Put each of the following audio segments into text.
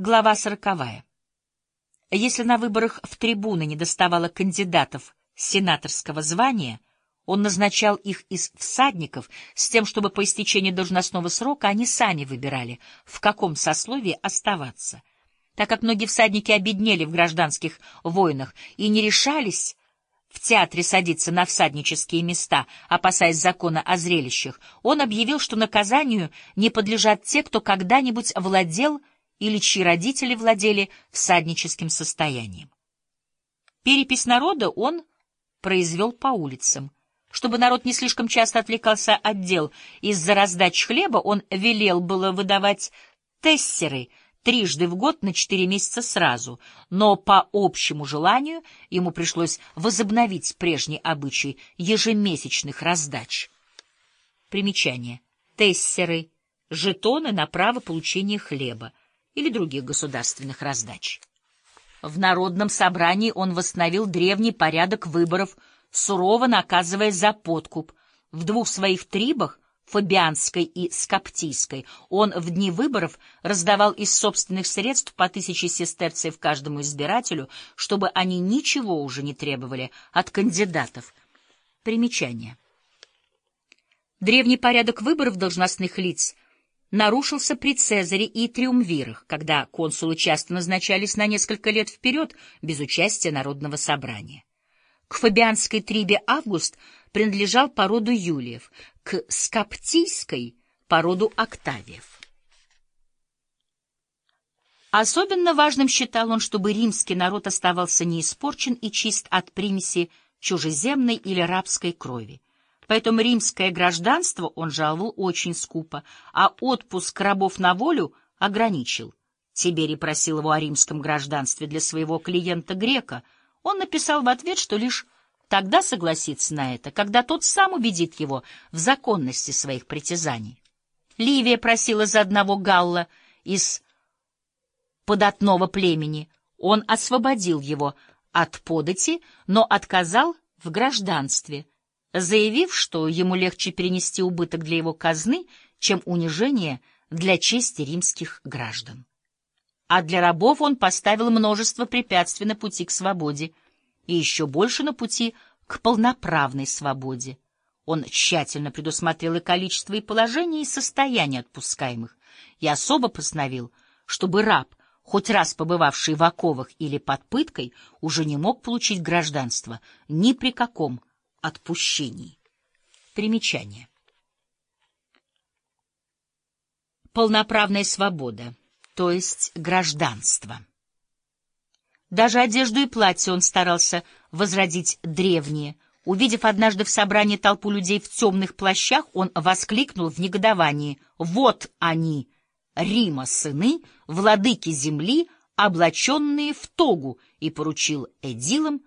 Глава сороковая. Если на выборах в трибуны не доставало кандидатов сенаторского звания, он назначал их из всадников с тем, чтобы по истечении должностного срока они сами выбирали, в каком сословии оставаться. Так как многие всадники обеднели в гражданских войнах и не решались в театре садиться на всаднические места, опасаясь закона о зрелищах, он объявил, что наказанию не подлежат те, кто когда-нибудь владел или чьи родители владели всадническим состоянием. Перепись народа он произвел по улицам. Чтобы народ не слишком часто отвлекался от дел из-за раздач хлеба, он велел было выдавать тессеры трижды в год на четыре месяца сразу, но по общему желанию ему пришлось возобновить прежний обычай ежемесячных раздач. Примечание. Тессеры — жетоны на право получения хлеба или других государственных раздач. В Народном собрании он восстановил древний порядок выборов, сурово наказывая за подкуп. В двух своих трибах, Фабианской и Скоптийской, он в дни выборов раздавал из собственных средств по тысяче сестерцев каждому избирателю, чтобы они ничего уже не требовали от кандидатов. Примечание. Древний порядок выборов должностных лиц — нарушился при Цезаре и Триумвирах, когда консулы часто назначались на несколько лет вперед без участия народного собрания. К фабианской трибе Август принадлежал по роду Юлиев, к скоптийской — по роду Октавиев. Особенно важным считал он, чтобы римский народ оставался неиспорчен и чист от примеси чужеземной или рабской крови. Поэтому римское гражданство он жаловал очень скупо, а отпуск рабов на волю ограничил. Тиберий просил его о римском гражданстве для своего клиента-грека. Он написал в ответ, что лишь тогда согласится на это, когда тот сам убедит его в законности своих притязаний. Ливия просила за одного галла из податного племени. Он освободил его от подати, но отказал в гражданстве — заявив, что ему легче перенести убыток для его казны, чем унижение для чести римских граждан. А для рабов он поставил множество препятствий на пути к свободе и еще больше на пути к полноправной свободе. Он тщательно предусмотрел и количество, и положение, и состояние отпускаемых, и особо постановил, чтобы раб, хоть раз побывавший в оковах или под пыткой, уже не мог получить гражданство ни при каком отпущений. Примечание. Полноправная свобода, то есть гражданство. Даже одежду и платье он старался возродить древние. Увидев однажды в собрании толпу людей в темных плащах, он воскликнул в негодовании «Вот они, Рима сыны, владыки земли, облаченные в тогу», и поручил эдилам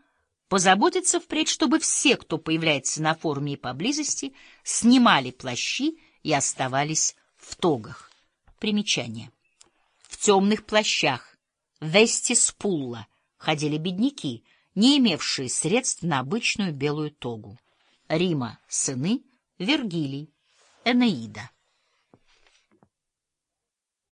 позаботиться впредь, чтобы все, кто появляется на форуме и поблизости, снимали плащи и оставались в тогах. Примечание. В темных плащах вестис-пулла ходили бедняки, не имевшие средств на обычную белую тогу. Рима — сыны, Вергилий, Энеида.